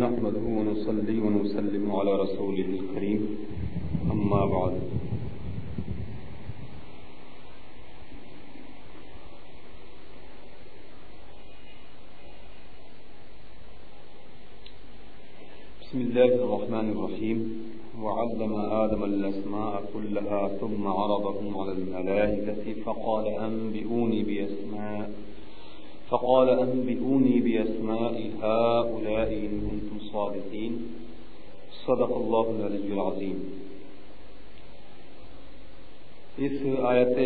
نحمده ونصلي ونسلم على رسوله الكريم. أما بعد. بسم الله الرحمن الرحيم. وعلم آدم الأسماء كلها ثم عرضهم على الملائكة فقال أنبئوني بأسماء. فقال أنبئوني بأسماء هؤلاء إن كنتم صادقين. صدق الله العلي العظيم. اس آیت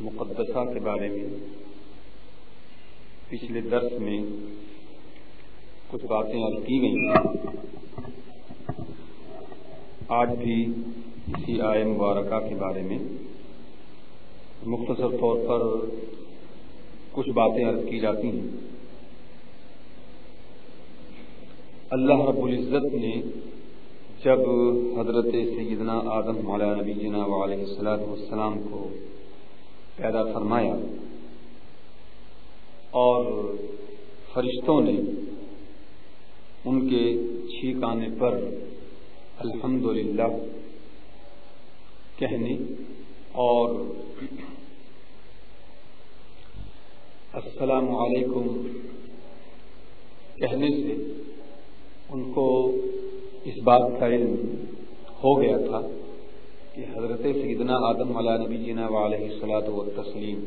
مقدسہ کے بارے میں پچھلے درس میں کچھ باتیں عرض کی گئی ہیں۔ آج بھی اسی آئے مبارکہ کے بارے میں مختصر طور پر کچھ باتیں عرض کی جاتی ہیں۔ اللہ رب العزت نے جب حضرت سیدنا آدم مولا نبی جنا علیہ السلاۃ والسلام کو پیدا فرمایا اور فرشتوں نے ان کے چھینک آنے پر الحمد للہ کہنے اور السلام علیکم۔ کہنے سے ان کو اس بات کا علم ہو گیا تھا کہ حضرت سیدنا آدم علیہ نبی جینا علیہ السلاۃ و تسلیم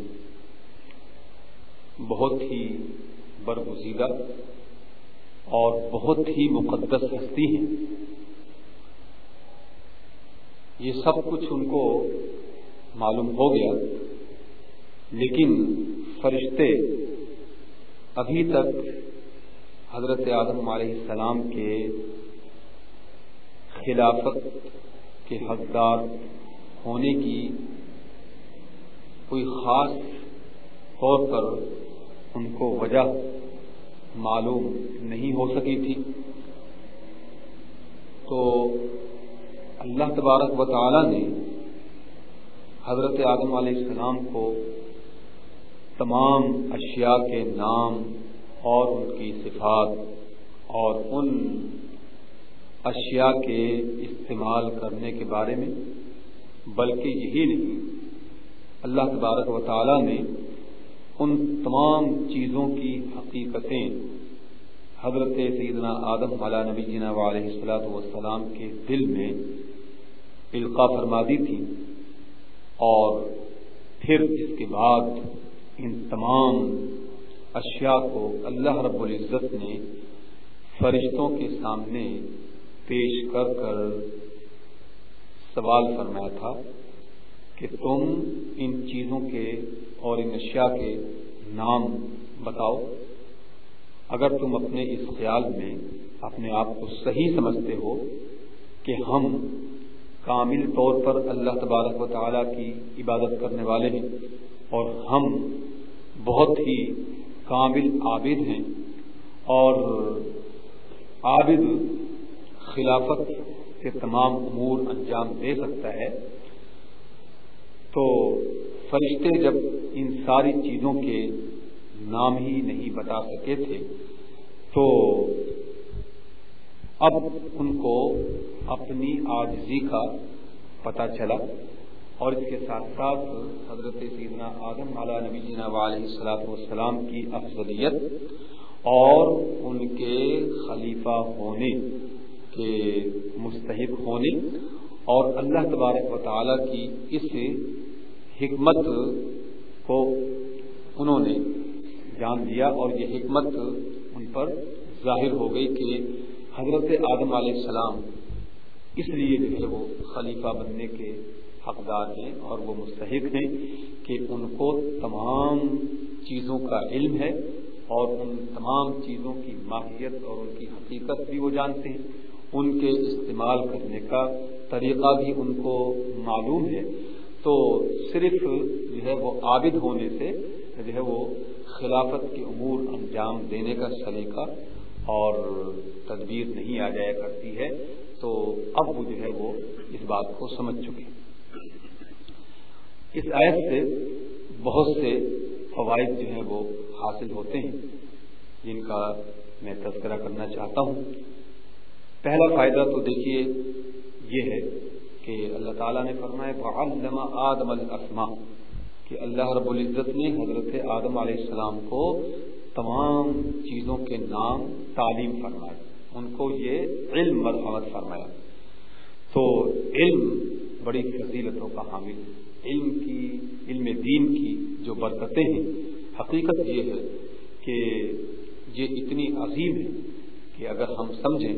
بہت ہی برگزیدہ اور بہت ہی مقدس ہستی ہیں۔ یہ سب کچھ ان کو معلوم ہو گیا، لیکن فرشتے ابھی تک حضرت آدم علیہ السلام کے خلافت کے حقدار ہونے کی کوئی خاص طور پر ان کو وجہ معلوم نہیں ہو سکی تھی۔ تو اللہ تبارک و تعالی نے حضرت آدم علیہ السلام کو تمام اشیاء کے نام اور ان کی صفات اور ان اشیاء کے استعمال کرنے کے بارے میں، بلکہ یہی نہیں، اللہ تبارک و تعالی نے ان تمام چیزوں کی حقیقتیں حضرت سیدنا آدم علیہ نبی جینا علیہ السلاۃ والسلام کے دل میں القاع فرما دی تھی اور پھر اس کے بعد ان تمام اشیاء کو اللہ رب العزت نے فرشتوں کے سامنے پیش کر کر سوال فرمایا تھا کہ تم ان چیزوں کے اور ان اشیاء کے نام بتاؤ۔ اگر تم اپنے اس خیال میں اپنے آپ کو صحیح سمجھتے ہو کہ ہم کامل طور پر اللہ تبارک و تعالیٰ کی عبادت کرنے والے ہیں اور ہم بہت ہی کامل عابد ہیں اور عابد خلافت کے تمام امور انجام دے سکتا ہے۔ تو فرشتے جب ان ساری چیزوں کے نام ہی نہیں بتا سکے تھے، تو اب ان کو اپنی آجزی کا پتہ چلا۔ اور اس کے ساتھ ساتھ حضرت سیدنا آدم علیہ نبی جینا علیہ السلاۃ والسلام کی افضلیت اور ان کے خلیفہ ہونے کے مستحق ہونے اور اللہ تبارک و تعالی کی اس حکمت کو انہوں نے جان دیا اور یہ حکمت ان پر ظاہر ہو گئی کہ حضرت آدم علیہ السلام اس لیے جو ہے وہ خلیفہ بننے کے حقدار ہیں اور وہ مستحق ہیں کہ ان کو تمام چیزوں کا علم ہے اور ان تمام چیزوں کی ماہیت اور ان کی حقیقت بھی وہ جانتے ہیں۔ ان کے استعمال کرنے کا طریقہ بھی ان کو معلوم ہے۔ تو صرف جو ہے وہ عابد ہونے سے جو ہے وہ خلافت کے امور انجام دینے کا سلیقہ اور تدبیر نہیں آ جایا کرتی ہے۔ تو اب وہ جو ہے وہ اس بات کو سمجھ چکے ہیں۔ اس آیت سے بہت سے فوائد جو ہیں وہ حاصل ہوتے ہیں، جن کا میں تذکرہ کرنا چاہتا ہوں۔ پہلا فائدہ تو دیکھیے یہ ہے کہ اللہ تعالیٰ نے فرمایا آدم الاسما کہ اللہ رب العزت نے حضرت آدم علیہ السلام کو تمام چیزوں کے نام تعلیم فرمائے، ان کو یہ علم مرحمت فرمایا۔ تو علم بڑی فضیلتوں کا حامل علم کی، علم دین کی جو برکتیں ہیں، حقیقت یہ ہے کہ یہ اتنی عظیم ہے کہ اگر ہم سمجھیں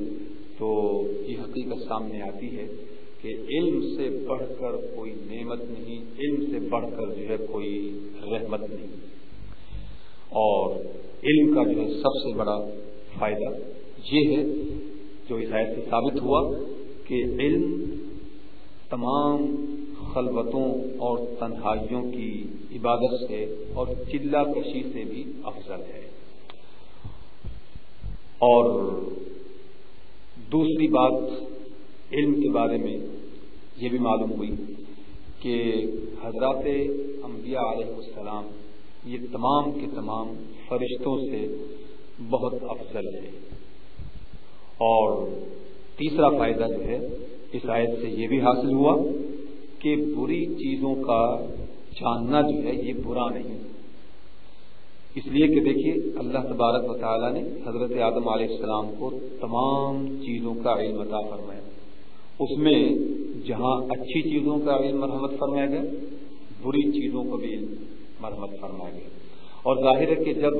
تو یہ حقیقت سامنے آتی ہے کہ علم سے بڑھ کر کوئی نعمت نہیں، علم سے بڑھ کر جو ہے کوئی رحمت نہیں۔ اور علم کا جو ہے سب سے بڑا فائدہ یہ ہے، جو اس آیت سے ثابت ہوا کہ علم تمام خلوتوں اور تنہائیوں کی عبادت سے اور چلا کشی سے بھی افضل ہے۔ اور دوسری بات علم کے بارے میں یہ بھی معلوم ہوئی کہ حضرات انبیاء علیہ السلام یہ تمام کے تمام فرشتوں سے بہت افضل ہے اور تیسرا فائدہ جو ہے، اس آیت سے یہ بھی حاصل ہوا کہ بری چیزوں کا جاننا جو ہے یہ برا نہیں اس لیے کہ دیکھیے اللہ تبارک و تعالیٰ نے حضرت آدم علیہ السلام کو تمام چیزوں کا علم عطا فرمایا۔ اس میں جہاں اچھی چیزوں کا علم مرحمت فرمایا گیا، بری چیزوں کو بھی علم مرحمت فرمایا گیا۔ اور ظاہر ہے کہ جب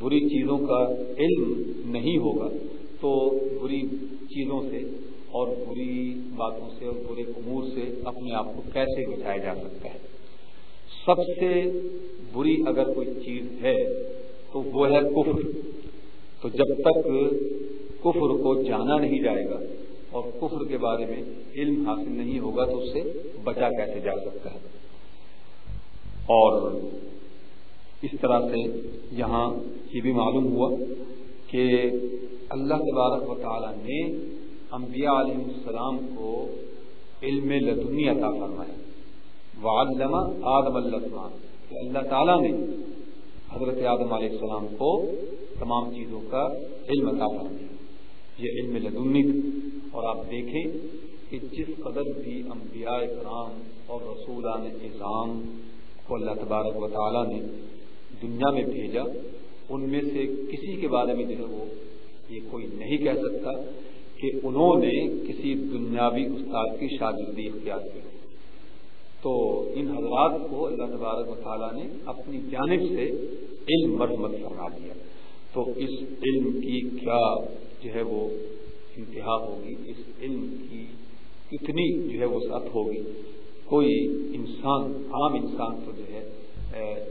بری چیزوں کا علم نہیں ہوگا، تو بری چیزوں سے اور بری باتوں سے اور برے امور سے اپنے آپ کو کیسے بچایا جا سکتا ہے؟ سب سے بری اگر کوئی چیز ہے تو وہ ہے کفر۔ تو جب تک کفر کو جانا نہیں جائے گا اور کفر کے بارے میں علم حاصل نہیں ہوگا تو اس سے بچا کیسے جا سکتا ہے؟ اور اس طرح سے یہاں یہ بھی معلوم ہوا کہ اللہ تبارک و تعالی نے انبیاء علیہ السلام کو علم لدنی عطا فرمایا وعلم آدم السلام کہ اللہ تعالیٰ نے حضرت آدم علیہ السلام کو تمام چیزوں کا علم عطا فرمایا۔ یہ علم لدنی اور آپ دیکھیں کہ جس قدر بھی انبیاء کرام اور رسولان نظام کو اللہ تبارک و تعالیٰ نے دنیا میں بھیجا، ان میں سے کسی کے بارے میں جو ہے وہ یہ کوئی نہیں کہہ سکتا۔ کہ انہوں نے کسی دنیاوی استاد کی شاگردی اختیار کی۔ تو ان حضرات کو اللہ تبارک و تعالیٰ نے اپنی جانب سے علم مرمت فرما دیا۔ تو اس علم کی کیا جو ہے وہ انتہا ہوگی؟ اس علم کی کتنی جو ہے وہ سط ہوگی؟ کوئی انسان، عام انسان تو جو ہے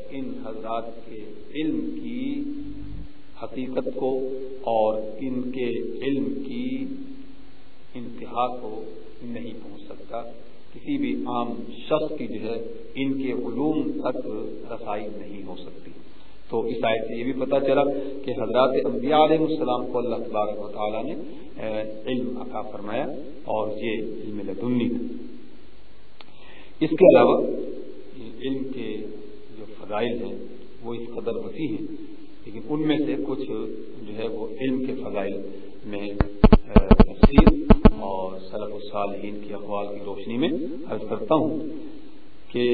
ان حضرات کے علم کی حقیقت کو اور ان کے علم کی انتہا کو نہیں پہنچ سکتا۔ کسی بھی عام شخص کی جو ہے، ان کے علوم تک رسائی نہیں ہو سکتی۔ تو اس آیت سے یہ بھی پتہ چلا کہ حضرات انبیاء علیہ السلام کو اللہ تبارک و تعالیٰ نے علم عطا فرمایا اور یہ علم لدنی۔ اس کے علاوہ علم کے جو فضائل ہیں، وہ اس قدر وسیع ہیں لیکن ان میں سے کچھ جو ہے وہ علم کے فضائل میں تفصیل اور سلف الصالحین کی اقوال کی روشنی میں عرض کرتا ہوں کہ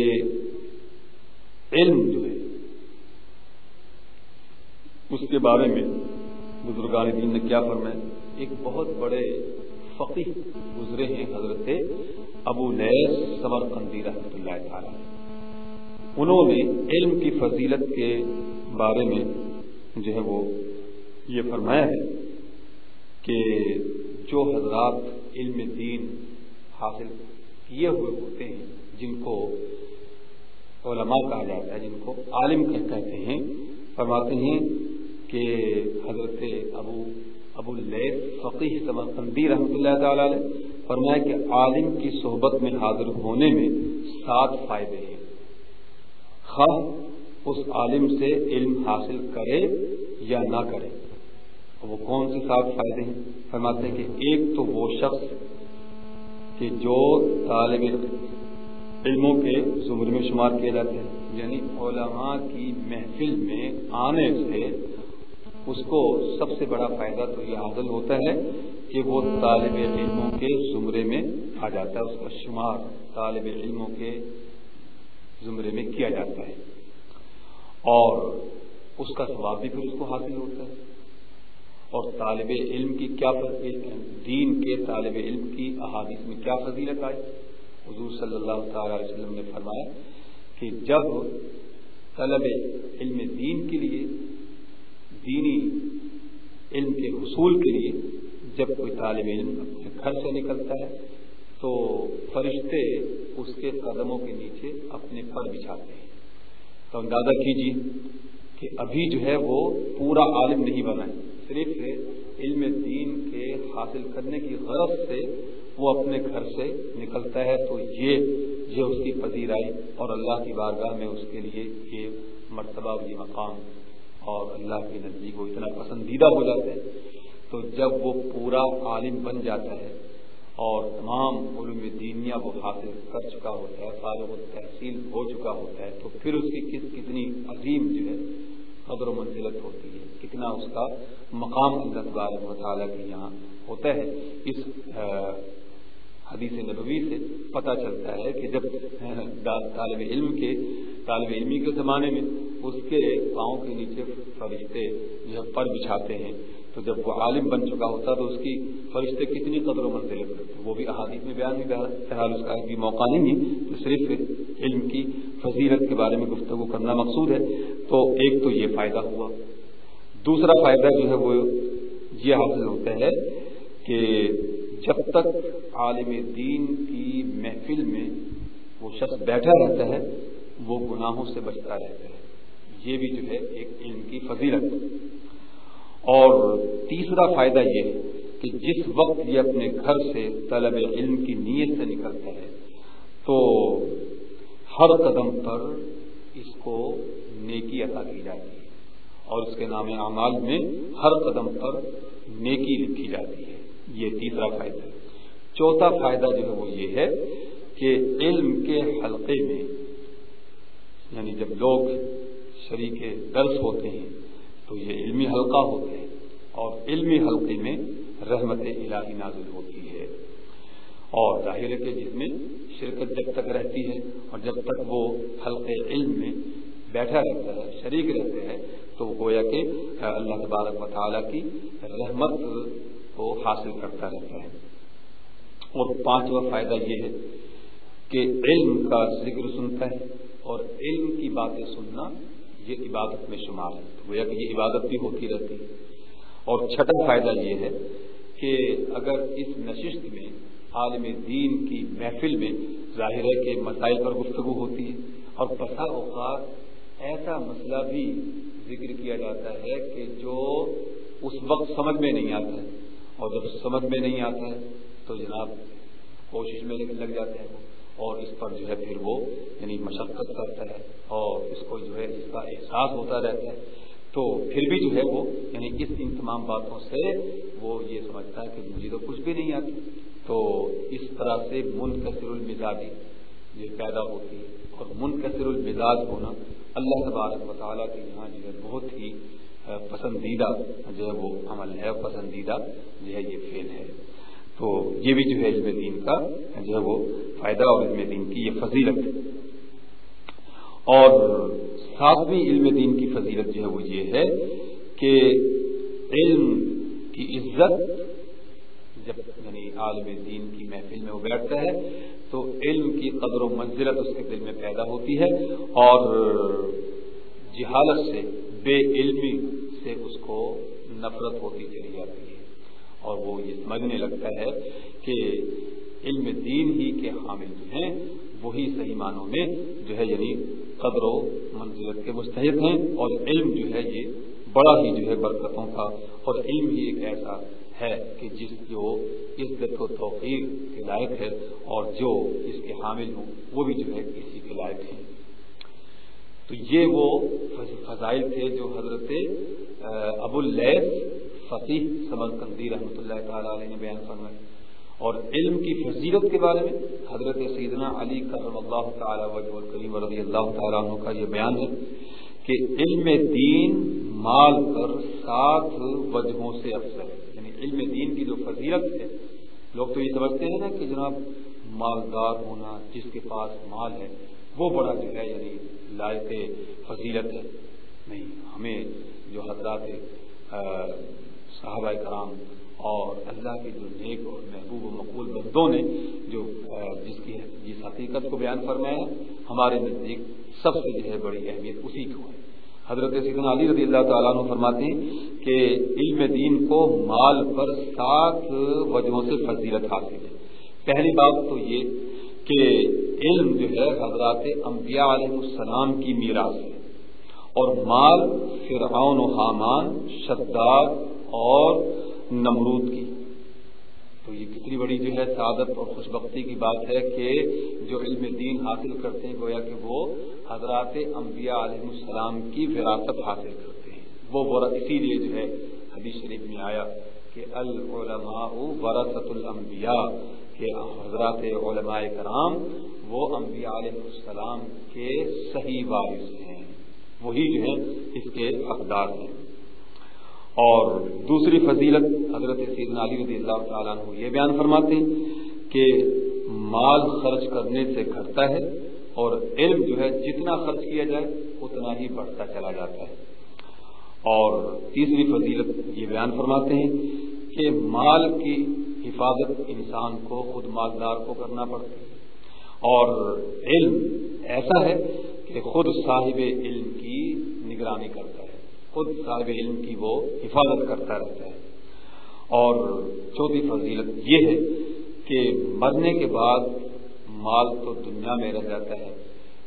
علم جو ہے، اس کے بارے میں بزرگان دین نے کیا فرمایا؟ ایک بہت بڑے فقی گزرے ہیں حضرت ابو نیس سمر قندی رحمۃ اللہ تعالی۔ انہوں نے علم کی فضیلت کے بارے میں جو ہے وہ یہ فرمایا ہے کہ جو حضرات علم دین حاصل کیے ہوئے ہوتے ہیں، جن کو علماء کہا جاتا ہے، جن کو عالم کہتے ہیں، فرماتے ہیں کہ حضرت ابو ابو فقی سمرقندی رحمۃ اللہ تعالی علیہ فرمایا کہ عالم کی صحبت میں حاضر ہونے میں سات فائدے ہیں۔ خواہ اس عالم سے علم حاصل کرے یا نہ کرے۔ وہ کون سے سات فائدے ہیں؟ فرماتے ہیں کہ ایک تو وہ شخص کہ جو طالب علموں کے زمر میں شمار کیے جاتے ہیں یعنی علماء کی محفل میں آنے سے اس کو سب سے بڑا فائدہ تو یہ حاصل ہوتا ہے کہ وہ طالب علموں کے زمرے میں آ جاتا ہے، اس کا شمار طالب علموں کے زمرے میں کیا جاتا ہے۔ اور اس کا ثواب بھی پھر اس کو حاصل ہوتا ہے۔ اور طالب علم کی کیا دین کے طالب علم کی احادیث میں کیا فضیلت آئی؟ حضور صلی اللہ تعالی علیہ وسلم نے فرمایا کہ جب طلب علم دین کے لیے، دینی علم کے حصول کے لیے جب کوئی طالب علم اپنے گھر سے نکلتا ہے، تو فرشتے اس کے قدموں کے نیچے اپنے پر بچھاتے ہیں۔ تو اندازہ کیجیے کہ ابھی جو ہے وہ پورا عالم نہیں بنا ہے۔ صرف علم دین کے حاصل کرنے کی غرض سے وہ اپنے گھر سے نکلتا ہے تو یہ یہ اس کی پذیرائی اور اللہ کی بارگاہ میں اس کے لیے یہ مرتبہ یہ مقام اور اللہ کے نزدیک وہ اتنا پسندیدہ ہو جاتا ہے۔ تو جب وہ پورا عالم بن جاتا ہے اور تمام علوم دینیا وہ حاصل کر چکا ہوتا ہے فارغ تحصیل ہو چکا ہوتا ہے، تو پھر اس کی کس کتنی عظیم جو ہے قدر و منزلت ہوتی ہے؟ کتنا اس کا مقام اللہ تبارک کے یہاں ہوتا ہے؟ اس حدیث نبوی سے پتہ چلتا ہے کہ جب طالب علم کے، طالب علمی کے زمانے میں اس کے پاؤں کے نیچے فرشتے جو ہے پر بچھاتے ہیں تو جب وہ عالم بن چکا ہوتا تو اس کی فرشتے کتنی قدر و منزل کرتے وہ بھی احادیث میں بیان بہرحال اس کا بھی موقع نہیں ہے تو صرف علم کی فضیلت کے بارے میں گفتگو کرنا مقصود ہے۔ تو ایک تو یہ فائدہ ہوا۔ دوسرا فائدہ جو ہے وہ یہ حاصل ہوتا ہے کہ جب تک عالم دین کی محفل میں وہ شخص بیٹھا رہتا ہے، وہ گناہوں سے بچتا رہتا ہے۔ یہ بھی جو ہے ایک علم کی فضیلت۔ اور تیسرا فائدہ یہ ہے کہ جس وقت یہ اپنے گھر سے طلب علم کی نیت سے نکلتا ہے، تو ہر قدم پر اس کو نیکی عطا کی جاتی ہے۔ اور اس کے نام اعمال میں ہر قدم پر نیکی لکھی جاتی ہے۔ یہ تیسرا فائدہ۔ ہے چوتھا فائدہ جو ہے وہ یہ ہے کہ علم کے حلقے میں یعنی جب لوگ شریک درس ہوتے ہیں تو یہ علمی حلقہ ہوتے ہیں اور علمی حلقے میں رحمت الہی نازل ہوتی ہے اور ظاہر ہے کہ جس میں شرکت جب تک رہتی ہے اور جب تک وہ حلقے علم میں بیٹھا رہتا ہے، شریک رہتے ہیں تو گویا کہ اللہ تبارک و تعالیٰ کی رحمت کو حاصل کرتا رہتا ہے۔ اور پانچواں فائدہ یہ ہے کہ علم کا ذکر سنتا ہے اور علم کی باتیں سننا یہ عبادت میں شمار ہے۔ گویا کہ یہ عبادت بھی ہوتی رہتی ہے۔ اور چھٹا فائدہ یہ ہے کہ اگر اس نشست میں، عالم دین کی محفل میں ظاہر ہے کہ مسائل پر گفتگو ہوتی ہے اور بسا اوقات ایسا مسئلہ بھی ذکر کیا جاتا ہے کہ جو اس وقت سمجھ میں نہیں آتا ہے۔ اور جب سمجھ میں نہیں آتا ہے تو جناب کوشش میں لگ جاتے ہیں۔ اور اس پر جو ہے پھر وہ یعنی مشقت کرتا ہے اور اس کو جو ہے اس کا احساس ہوتا رہتا ہے۔ تو پھر بھی جو ہے وہ یعنی اس ان تمام باتوں سے وہ یہ سمجھتا ہے کہ مجھے تو کچھ بھی نہیں آتی۔ تو اس طرح سے منکسر المزاجی یہ پیدا ہوتی ہے اور منکسر المزاج ہونا اللہ تبارک مطالعہ کے یہاں جو ہے بہت ہی پسندیدہ جو ہے وہ عمل ہے پسندیدہ جو ہے یہ فیل ہے۔ تو یہ بھی جو ہے علم دین کا جو ہے وہ فائدہ اور علم دین کی یہ فضیلت اور ساتویں علم دین کی فضیلت جو ہے وہ یہ ہے کہ علم کی عزت جب یعنی عالم دین کی محفل میں وہ بیٹھتا ہے تو علم کی قدر و منزلت اس کے دل میں پیدا ہوتی ہے اور جہالت سے، بے علمی سے اس کو نفرت ہوتی چلی جاتی ہے۔ اور وہ یہ سمجھنے لگتا ہے کہ علم دین ہی کے حامل جو ہیں، وہی صحیح معنوں میں جو ہے یعنی قدر و منزلت کے مستحق ہیں اور علم جو ہے، یہ بڑا ہی جو ہے برکتوں کا اور علم ہی ایک ایسا ہے کہ جس جو عزت و توفیق کے لائق ہے اور جو اس کے حامل ہوں، وہ بھی جو ہے اسی کے لائق ہیں۔ تو یہ وہ فضائل تھے جو حضرت ابو اللیس فقیح سمر قندی رحمۃ اللہ تعالیٰ علیہ نے بیان فرمائی۔ اور علم کی فضیلت کے بارے میں حضرت سیدنا علی کرم اللہ تعالیٰ وجہ الکریم رضی اللہ تعالیٰ عنہ کا یہ بیان ہے کہ علم دین مال پر سات وجہوں سے افضل ہے۔ یعنی علم دین کی جو فضیلت ہے، لوگ تو یہ سمجھتے ہیں نا کہ جناب مالدار ہونا، جس کے پاس مال ہے، وہ بڑا جو ہے یعنی لائق فضیلت ہے۔ نہیں، ہمیں جو حضرات صحابہ کرام اور اللہ کے جو نیک اور محبوب و مقبول بندوں نے جو جس کی جس حقیقت کو بیان فرمایا، ہمارے نزدیک سب سے جو ہے بڑی اہمیت اسی کو ہے۔ حضرت سیدنا علی رضی اللہ تعالیٰ عنہ فرماتے ہیں کہ علم دین کو مال پر سات وجہوں سے فضیلت حاصل ہے۔ پہلی بات تو یہ کہ علم جو ہے حضرات انبیاء علیہ السلام کی میراث ہے اور مال فرعون و حامان، شداد اور نمرود کی۔ تو یہ کتنی بڑی جو ہے سعادت اور خوش بختی کی بات ہے کہ جو علم دین حاصل کرتے ہیں، گویا کہ وہ حضرات انبیاء علیہ السلام کی وراثت حاصل کرتے ہیں۔ وہ اسی لیے جو ہے حدیث شریف میں آیا کہ العلماء ورثت الانبیاء، کہ حضرات علماء کرام وہ انبیاء علیہ السلام کے صحیح وارث ہیں۔ وہی جو ہے اس کے حقدار ہیں۔ اور دوسری فضیلت حضرت سیدنا علی رضی اللہ تعالیٰ عنہ یہ بیان فرماتے ہیں کہ مال خرچ کرنے سے گھٹتا ہے اور علم جو ہے جتنا خرچ کیا جائے اتنا ہی بڑھتا چلا جاتا ہے۔ اور تیسری فضیلت یہ بیان فرماتے ہیں کہ مال کی حفاظت انسان کو، خود مالدار کو کرنا پڑتی ہے۔ اور علم ایسا ہے کہ خود صاحب علم کی نگرانی کرتا ہے۔ خود طالب علم کی وہ حفاظت کرتا رہتا ہے۔ اور چوتھی فضیلت یہ ہے کہ مرنے کے بعد مال تو دنیا میں رہ جاتا ہے،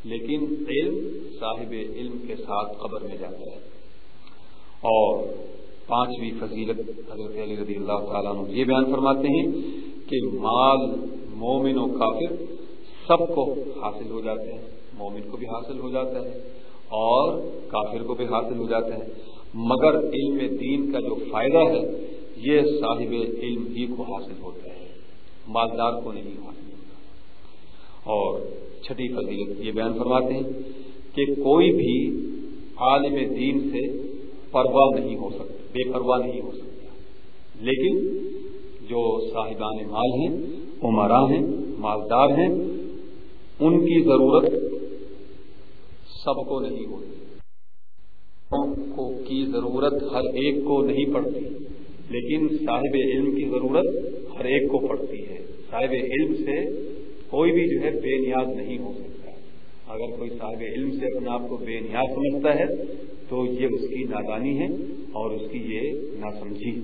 لیکن علم صاحب علم کے ساتھ قبر میں جاتا ہے۔ اور پانچویں فضیلت حضرت علی رضی اللہ تعالیٰ عنہ یہ بیان فرماتے ہیں کہ مال مومن و کافر سب کو حاصل ہو جاتے ہیں مومن کو بھی حاصل ہو جاتا ہے۔ اور کافر کو بھی حاصل ہو جاتا ہے مگر علم دین کا جو فائدہ ہے، یہ صاحب علم ہی کو حاصل ہوتا ہے۔ مالدار کو نہیں حاصل ہوتا۔ اور چھٹی فضیلت یہ بیان فرماتے ہیں کہ کوئی بھی عالم دین سے پرواہ نہیں ہو سکتا، بے پرواہ نہیں ہو سکتا۔ لیکن جو صاحبان مال ہیں عمرا ہیں، مالدار ہیں، ان کی ضرورت سب کو نہیں ہوتی۔ کو کی ضرورت ہر ایک کو نہیں پڑتی، لیکن صاحب علم کی ضرورت ہر ایک کو پڑتی ہے۔ صاحب علم سے کوئی بھی جو ہے بے نیاز نہیں ہو سکتا۔ اگر کوئی صاحب علم سے اپنے آپ کو بے نیاز سمجھتا ہے، تو یہ اس کی نادانی ہے اور اس کی یہ ناسمجھی۔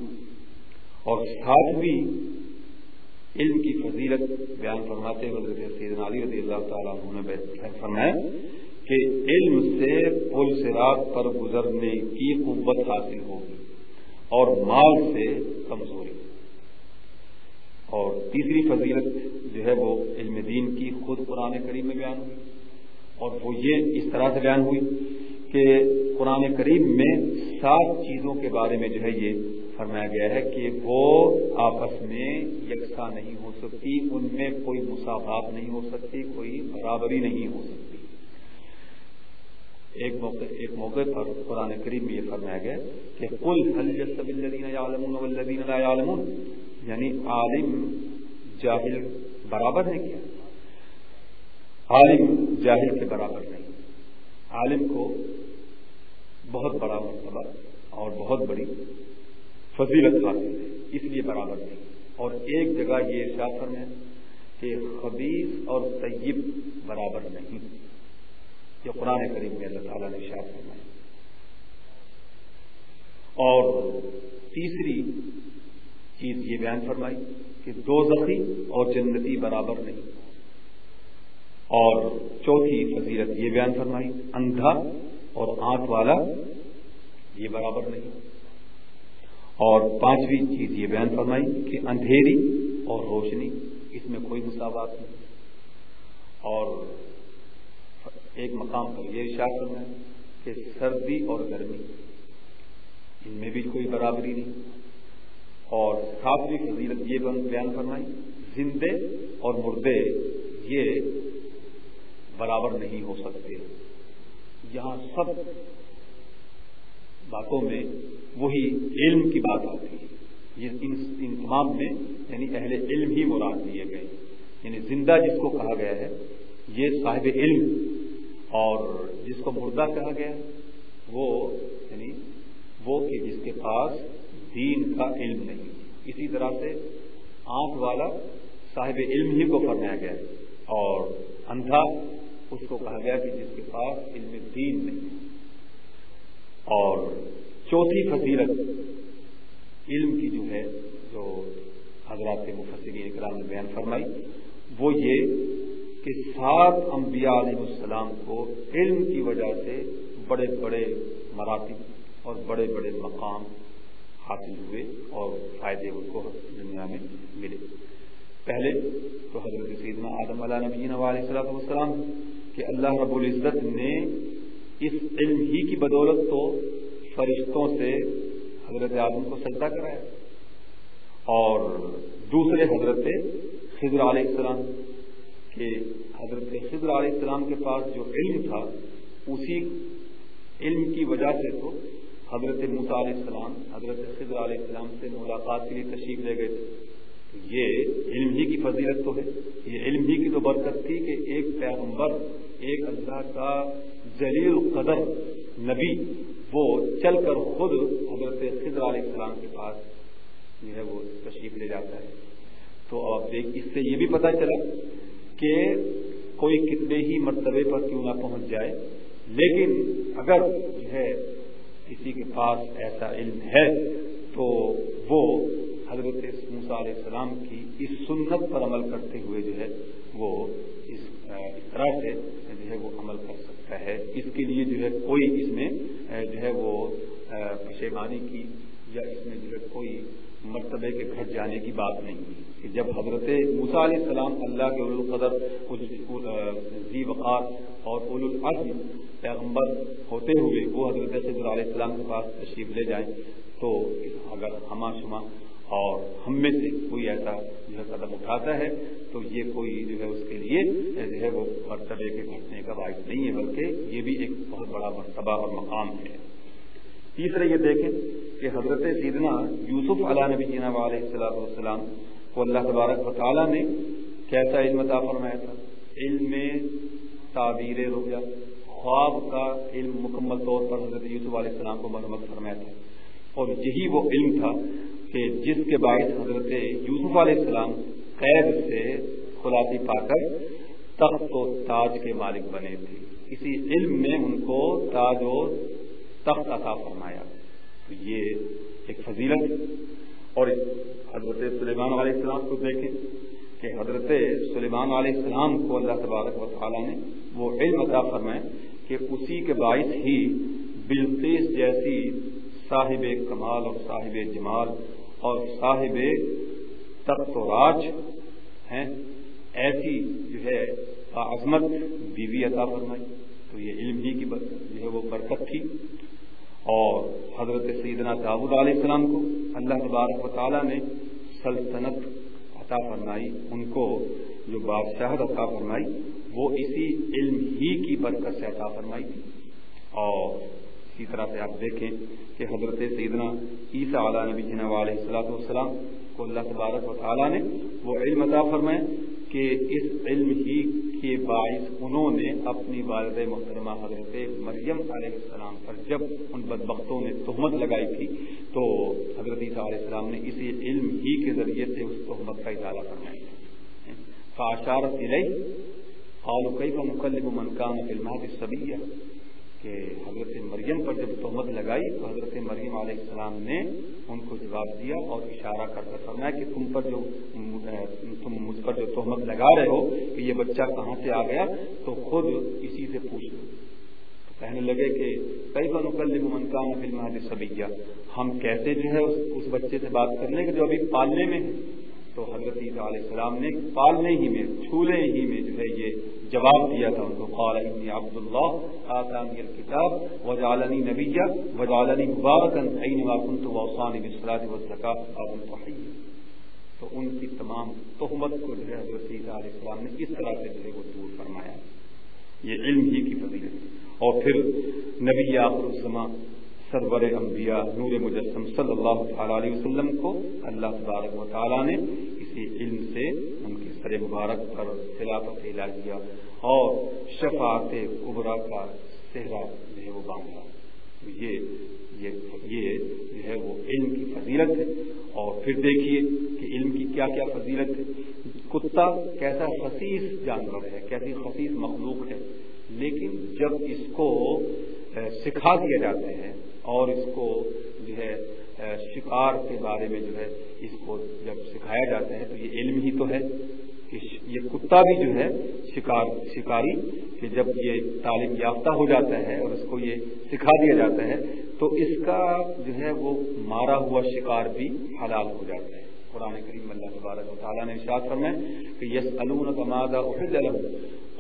اور ساتھ بھی علم کی فضیلت بیان فرماتے ہوئے سیدنا علی رضی اللہ تعالیٰ نے فرمایا کہ علم سے پل سراغ پر گزرنے کی قوت حاصل ہوگی اور مال سے کمزوری۔ اور تیسری فضیلت جو ہے وہ علم دین کی خود قرآن کریم میں بیان ہوئی۔ اور وہ یہ اس طرح سے بیان ہوئی کہ قرآن کریم میں سات چیزوں کے بارے میں جو ہے یہ فرمایا گیا ہے کہ وہ آپس میں یکساں نہیں ہو سکتی، ان میں کوئی مسافات نہیں ہو سکتی، کوئی برابری نہیں ہو سکتی۔ ایک موقع ایک موقع پر قرآن کریم میں یہ فرمایا گیا کہ کل الذین یعلمون والذین لا یعلمون یعنی عالم، جاہل برابر ہے کیا۔ عالم، جاہل کے برابر نہیں۔ عالم کو بہت بڑا مرتبہ اور بہت بڑی فضیلت حاصل ہے، اس لیے برابر نہیں۔ اور ایک جگہ یہ ارشاد فرمائے کہ خبیص اور طیب برابر نہیں۔ یہ قرآن کریم میں اللہ تعالیٰ نے شاد فرمایا۔ اور تیسری چیز یہ بیان فرمائی کہ دو زخی اور جنتی برابر نہیں۔ اور چوتھی فضیلت یہ بیان فرمائی، اندھا اور آنکھ والا یہ برابر نہیں۔ اور پانچویں چیز یہ بیان فرمائی کہ اندھیری اور روشنی، اس میں کوئی مساوات نہیں۔ اور ایک مقام پر یہ اشار کرنا ہے کہ سردی اور گرمی ان میں بھی کوئی برابری نہیں۔ اور ساتویں فضیلت یہ بیان فرمائی زندے اور مردے یہ برابر نہیں ہو سکتے۔ یہاں سب باتوں میں وہی علم کی بات آتی ہے۔ یہ ان تمام میں یعنی اہل علم ہی مراد دیے گئے۔ یعنی زندہ جس کو کہا گیا ہے، یہ صاحب علم اور جس کو مردہ کہا گیا، وہ یعنی وہ کہ جس کے پاس دین کا علم نہیں۔ اسی طرح سے آنکھ والا صاحب علم ہی کو فرمایا گیا اور اندھا اس کو کہا گیا کہ جس کے پاس علم دین نہیں۔ اور چوتھی فضیلت، علم کی جو ہے، جو حضرات مفسرین اکرام نے بیان فرمائی، وہ یہ کہ سات انبیاء علیہ السلام کو علم کی وجہ سے بڑے بڑے مراتب اور بڑے بڑے مقام حاصل ہوئے اور فائدے ان کو دنیا میں ملے۔ پہلے تو حضرت سیدنا آدم علیہ نبی علیہ صلاح والسلام کہ اللہ رب العزت نے اس علم ہی کی بدولت تو فرشتوں سے حضرت آدم کو سجدہ کرایا اور دوسرے حضرت خضر علیہ السلام کہ حضرت خضر علیہ السلام کے پاس جو علم تھا، اسی علم کی وجہ سے تو حضرت موسیٰ علیہ السلام، حضرت خضر علیہ السلام سے ملاقات کے لیے تشریف لے گئے تھے۔ یہ علم ہی کی فضیلت تو ہے۔ یہ علم ہی کی تو برکت تھی کہ ایک پیغمبر، ایک اللہ کا ذلیل قدر نبی، وہ چل کر خود حضرت خضر علیہ السلام کے پاس جو ہے وہ تشریف لے جاتا ہے۔ تو آپ دیکھ، اس سے یہ بھی پتہ چلا کہ کوئی کتنے ہی مرتبے پر کیوں نہ پہنچ جائے۔ لیکن اگر جو ہے کسی کے پاس ایسا علم ہے تو وہ حضرت موسیٰ علیہ السلام کی اس سنت پر عمل کرتے ہوئے جو ہے وہ اس طرح سے جو ہے وہ عمل کر سکتا ہے۔ اس کے لیے جو ہے کوئی اس میں جو ہے وہ پشیمانی کی یا اس میں جو ہے کوئی مرتبے کے گھٹ جانے کی بات نہیں کہ جب حضرت موسیٰ علیہ السلام اللہ کے القدر ذی وقار اور اول العزم پیغمبر ہوتے ہوئے وہ حضرت صدر علیہ السلام کے پاس تشریف لے جائیں، تو اگر ہما شما اور ہم میں سے کوئی ایسا جو ہے قدم اٹھاتا ہے، تو یہ کوئی جو ہے اس کے لیے جو ہے وہ مرتبے کے گھٹنے کا باعث نہیں ہے، بلکہ یہ بھی ایک بہت بڑا مرتبہ اور مقام ہے۔ تیسرا یہ دیکھیں کہ حضرت سیدنا یوسف علیہ نبی جناب علیہ السلام والسلام کو اللہ تبارک و تعالیٰ نے کیسا علم عطا فرمایا تھا؟ علم میں تعبیر رخ خواب کا علم مکمل طور پر حضرت یوسف علیہ السلام کو مرمت فرمایا تھا۔ اور یہی وہ علم تھا کہ جس کے باعث حضرت یوسف علیہ السلام قید سے خلاصی پا کر تخت و تاج کے مالک بنے تھے۔ اسی علم نے ان کو تاج و تخت عطا فرمایا۔ تو یہ ایک فضیلت اور حضرت سلیمان علیہ السلام کو دیکھیں کہ حضرت سلیمان علیہ السلام کو اللہ تبارک و تعالیٰ نے وہ علم عطا فرمائے کہ اسی کے باعث ہی بلقیس جیسی صاحب کمال اور صاحب جمال اور صاحب تخت و راج ہیں، ایسی جو ہے عظمت بیوی عطا فرمائی۔ تو یہ علم ہی کی جو ہے وہ برکت تھی۔ اور حضرت سیدنا داود علیہ السلام کو اللہ تبارک و تعالیٰ نے سلطنت عطا فرمائی، ان کو جو بادشاہت عطا فرمائی، وہ اسی علم ہی کی برکت سے عطا فرمائی تھی۔ اور اسی طرح سے آپ دیکھیں کہ حضرت سیدنا عیسیٰ علیہ نبی جناب علیہ السلاۃ والسلام کو اللہ تبارک و تعالیٰ نے وہ علم عطا فرمائے کہ اس علم ہی کے باعث انہوں نے اپنی والد محترمہ حضرت مریم علیہ السلام پر جب ان بدبختوں نے تہمت لگائی تھی، تو حضرت عیسیٰ علیہ السلام نے اسی علم ہی کے ذریعے سے اس تہمت کا اضافہ فرمایا۔ فاشارت علیہ قالو کیف نكلم من کان فی المہد الصبية کہ حضرت مریم پر جب تہمت لگائی تو حضرت مریم علیہ السلام نے ان کو جواب دیا اور اشارہ کر کر فرمایا کہ تم پر جو تم مجھ پر جو تہمت لگا رہے ہو کہ یہ بچہ کہاں سے آ گیا تو خود اسی سے پوچھ لو۔ کہنے لگے کہ کئی بار مکلم منکان فلم حد سبیہ؟ ہم کیسے جو ہے اس بچے سے بات کرنے کے جو ابھی پالنے میں ہے تو حضرت عیسیٰ علیہ السلام نے پالنے ہی میں، چھولے ہی میں جو ہے یہ جواب دیا تھا ان کو، قال انی عبد اللہ آتانی الکتاب، وجعلنی نبیا، وجعلنی مبارکا اینما کنت واوصانی بالصلاة والزکاة وكنت حیا تو ان کی تمام تہمت کو جو ہے حضرت عیسیٰ علیہ السلام نے اس طرح سے جو ہے وہ دور فرمایا۔ یہ علم ہی کی فضیلت۔ اور پھر نبی آخر الزمان سرور انبیاء نور مجسم صلی اللہ تعالی علیہ وسلم کو اللہ تبارک و تعالیٰ نے اسی علم سے ان کے سر مبارک پر خلافت الہیہ اور شفاعت ابرا کا صحرا جو ہے وہ باندھا۔ یہ یہ جو ہے وہ علم کی فضیلت ہے۔ اور پھر دیکھیے کہ علم کی کیا کیا فضیلت ہے۔ کتا کیسا خصیص جانور ہے، کیسی خصیص مخلوق ہے۔ لیکن جب اس کو سکھا دیا جاتا ہے اور اس کو جو ہے شکار کے بارے میں جو ہے اس کو جب سکھایا جاتا ہے تو یہ علم ہی تو ہے کہ یہ کتا بھی جو ہے شکار، شکاری کہ جب یہ تعلیم یافتہ ہو جاتا ہے اور اس کو یہ سکھا دیا جاتا ہے تو اس کا جو ہے وہ مارا ہوا شکار بھی حلال ہو جاتا ہے۔ قرآن کریم اللہ تبارک و تعالیٰ نے ارشاد فرمائے کہ یس علون کمادا احد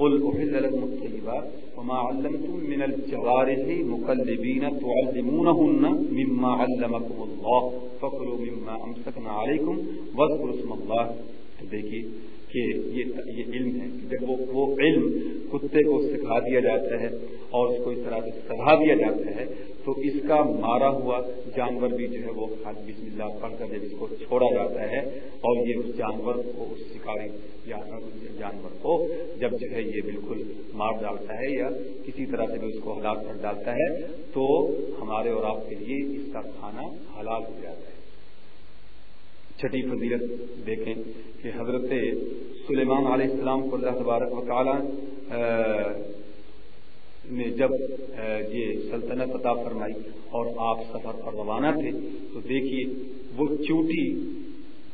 قل احل لكم الطيبات وما علمتم من الجوارح مقلبين تعلمونهن مما علمكم الله. فكلوا مما امسكنا عليكم واذكروا اسم الله. دیکھیے کہ یہ یہ علم ہے جب وہ وہ علم کتے کو سکھا دیا جاتا ہے اور اس کو اس طرح سے سکھا دیا جاتا ہے، تو اس کا مارا ہوا جانور بھی جو ہے وہ بسم اللہ پڑھ کر جب اس کو چھوڑا جاتا ہے اور یہ اس جانور کو، اس شکاری جانور کو جب جو ہے یہ بالکل مار ڈالتا ہے یا کسی طرح سے بھی اس کو ہلاک کر ڈالتا ہے، تو ہمارے اور آپ کے لیے اس کا کھانا حلال ہو جاتا ہے۔ چھٹی فضیلت دیکھیں کہ حضرت سلیمان علیہ السلام کو اللہ تبارک و تعالی نے جب یہ سلطنت عطا فرمائی اور آپ سفر پر روانہ تھے، تو دیکھیے وہ چوٹی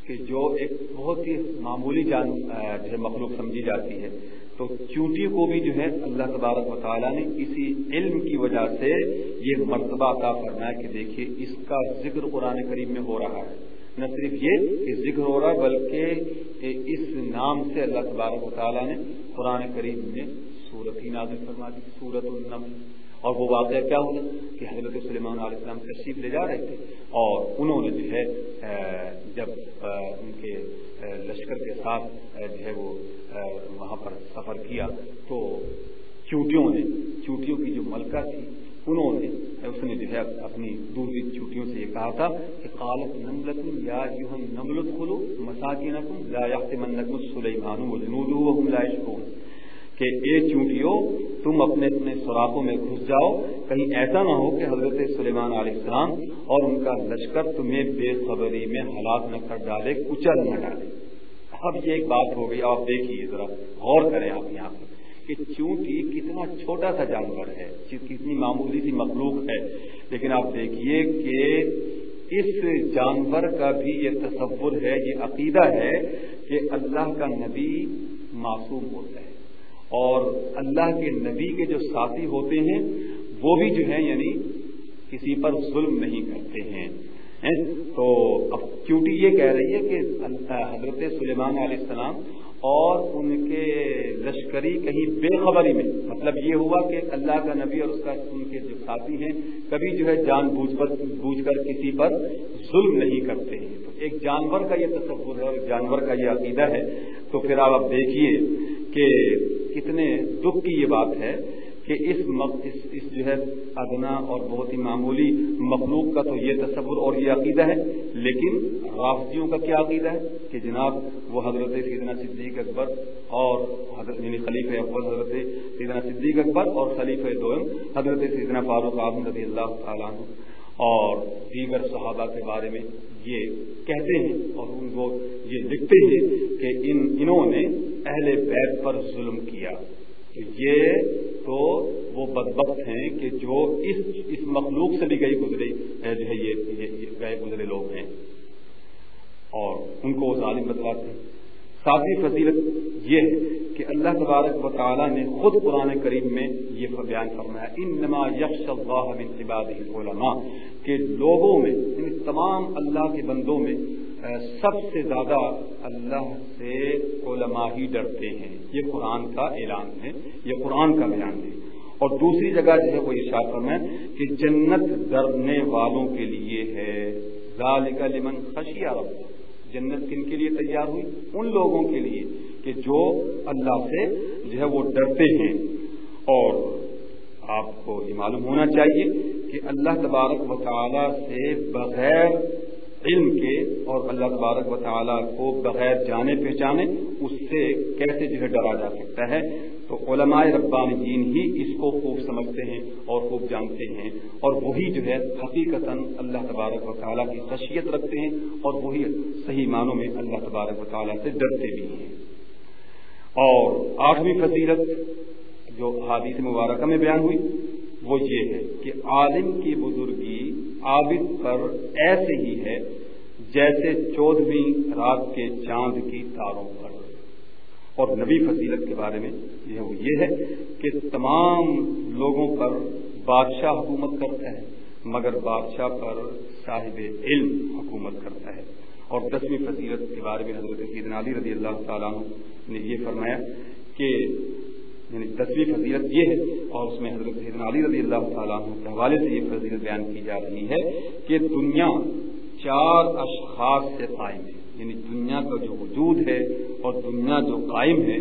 کہ جو ایک بہت ہی معمولی جان جو ہے مخلوق سمجھی جاتی ہے۔ تو چوٹی کو بھی جو ہے اللہ تبارک و تعالیٰ نے کسی علم کی وجہ سے یہ مرتبہ عطا فرمایا کہ دیکھیے اس کا ذکر قرآن کریم میں ہو رہا ہے۔ نہ صرف یہ کہ ذکر ہو رہا، بلکہ اس نام سے اللہ تبارک و تعالیٰ نے قرآن کریم میں سورت ہی نازل فرما دی، سورت النم اور وہ واقعہ کیا ہوا؟ کہ حضرت سلیمان علیہ السلام تشریف لے جا رہے تھے۔ اور انہوں نے جو ہے جب ان کے لشکر کے ساتھ جو ہے وہ وہاں پر سفر کیا، تو چوٹیوں نے، چوٹیوں کی جو ملکہ تھی انہوں نے اس نے جو ہے اپنی دوسری چھٹیوں سے یہ کہا تھا کہ قالت نملت یا یوہم نملت کھلو مساکینکم لا یحتمنکم سلیمان وجنودو وهم لا یشکون کہ اے چونٹیوں تم اپنے اپنے سوراخوں میں گھس جاؤ۔ کہیں ایسا نہ ہو کہ حضرت سلیمان علیہ السلام اور ان کا لشکر تمہیں بے خبری میں ہلاک نہ کر ڈالے، کچل نہ ڈالے۔ اب یہ ایک بات ہو گئی، آپ دیکھیے ذرا، غور کریں آپ یہاں پر۔ کہ چونٹی کتنا چھوٹا سا جانور ہے کتنی معمولی سی مخلوق ہے، لیکن آپ دیکھیے کہ اس جانور کا بھی یہ تصور ہے، یہ عقیدہ ہے کہ اللہ کا نبی معصوم ہوتا ہے۔ اور اللہ کے نبی کے جو ساتھی ہوتے ہیں، وہ بھی جو ہے یعنی کسی پر ظلم نہیں کرتے ہیں۔ تو اب چوٹی یہ کہہ رہی ہے کہ حضرت سلیمان علیہ السلام اور ان کے لشکری کہیں بے خبری میں۔ مطلب یہ ہوا کہ اللہ کا نبی اور اس کا ان کے جو ساتھی ہیں، کبھی جو ہے جان بوجھ پر بوجھ کر کسی پر ظلم نہیں کرتے۔ ہیں تو ایک جانور کا یہ تصور ہے اور جانور کا یہ عقیدہ ہے۔ تو پھر آپ اب دیکھیے کہ کتنے دکھ کی یہ بات ہے کہ اس اس, اس جو ہے ادنا اور بہت ہی معمولی مخلوق کا تو یہ تصور اور یہ عقیدہ ہے لیکن رافضیوں کا کیا عقیدہ ہے؟ کہ جناب وہ حضرت سیدنا صدیق اکبر اور حضرت یعنی خلیف اکبر حضرت سیدنا صدیق اکبر اور خلیف دوم حضرت سیدنا فاروق اعظم رضی اللہ تعالیٰ عنہ۔ اور دیگر صحابہ کے بارے میں یہ کہتے ہیں اور ان کو یہ لکھتے ہیں کہ ان انہوں نے اہل بیت پر ظلم کیا۔ یہ تو وہ بدبخت ہیں کہ جو اس اس مخلوق سے بھی گئے گزرے جو ہے یہ گئے گزرے لوگ ہیں۔ اور ان کو وہ ظالم بتلاتے ہیں۔ ساتھی فضیلت یہ ہے کہ اللہ تبارک و تعالیٰ نے خود قرآن کریم میں یہ بیان فرمایا ان نما یکش اللہ من عباد علماء کہ لوگوں میں ان تمام اللہ کے بندوں میں سب سے زیادہ اللہ سے علماء ہی ڈرتے ہیں۔ یہ قرآن کا اعلان ہے، یہ قرآن کا بیان ہے۔ اور دوسری جگہ جو ہے وہ اشار فرمائے کہ جنت ڈرنے والوں کے لیے ہے۔ ذالک لمن خشیہ رب۔ جنت کن کے لیے تیار ہوئی؟ ان لوگوں کے لیے کہ جو اللہ سے جو ہے وہ ڈرتے ہیں۔ اور آپ کو یہ معلوم ہونا چاہیے کہ کہ اللہ تبارک و تعالی سے بغیر علم کے اور اللہ تبارک و تعالیٰ کو بغیر جانے پہچانے اس سے کیسے جو ہے ڈرا جا سکتا ہے؟ تو علماء ربانیین ہی اس کو خوب سمجھتے ہیں اور خوب جانتے ہیں اور وہی جو ہے حقیقت اللہ تبارک و تعالیٰ کی خشیت رکھتے ہیں اور وہی صحیح معنوں میں اللہ تبارک و تعالیٰ سے ڈرتے بھی ہیں۔ اور آٹھویں فضیلت جو حادیث مبارکہ میں بیان ہوئی وہ یہ ہے کہ عالم کی بزرگی عابد پر ایسے ہی ہے جیسے چودہویں رات کے چاند کی تاروں پر۔ اور نبی فضیلت کے بارے میں یہ وہ یہ ہے کہ تمام لوگوں پر بادشاہ حکومت کرتا ہے، مگر بادشاہ پر صاحب علم حکومت کرتا ہے۔ اور دسویں فضیلت کے بارے میں حضرت سیدنا علی رضی اللہ تعالیٰ نے یہ فرمایا کہ یعنی دسویں فضیلت یہ ہے اور اس میں حضرت سیدنا علی رضی اللہ تعالیٰ عنہ کے حوالے سے یہ فضیلت بیان کی جا رہی ہے کہ دنیا چار اشخاص سے قائم ہے یعنی دنیا کا جو وجود ہے اور دنیا جو قائم ہے،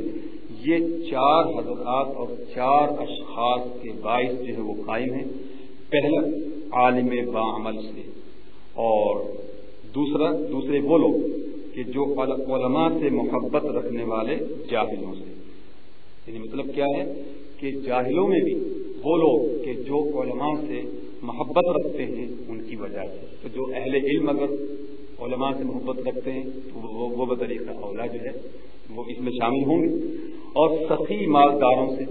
یہ چار حضرات اور چار اشخاص کے باعث جو ہے وہ قائم ہے پہلا عالم با عمل سے اور دوسرا، دوسرے وہ لوگ کہ جو علماء سے محبت رکھنے والے جاہلوں سے۔ یعنی مطلب کیا ہے کہ جاہلوں میں بھی وہ لوگ کہ جو علماء سے محبت رکھتے ہیں ان کی وجہ سے۔ تو جو اہل علم اگر علماء سے محبت رکھتے ہیں تو وہ بطریقہ اولا جو ہے وہ اس میں شامل ہوں گے۔ اور سخی مالداروں سے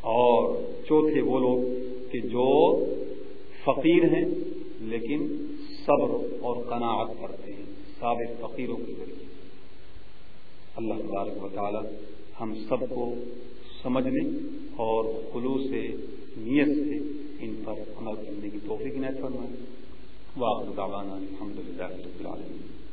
اور چوتھے وہ لوگ کہ جو فقیر ہیں لیکن صبر اور قناعت کرتے ہیں، سابق فقیروں کے ذریعے اللہ تبارک و تعالی ہم سب کو سمجھنے اور خلوص سے، نیت سے ان پر عمل کرنے کی توفیق نہ فرمائے۔ واقع دعوانا الحمد للہ رب العالمین۔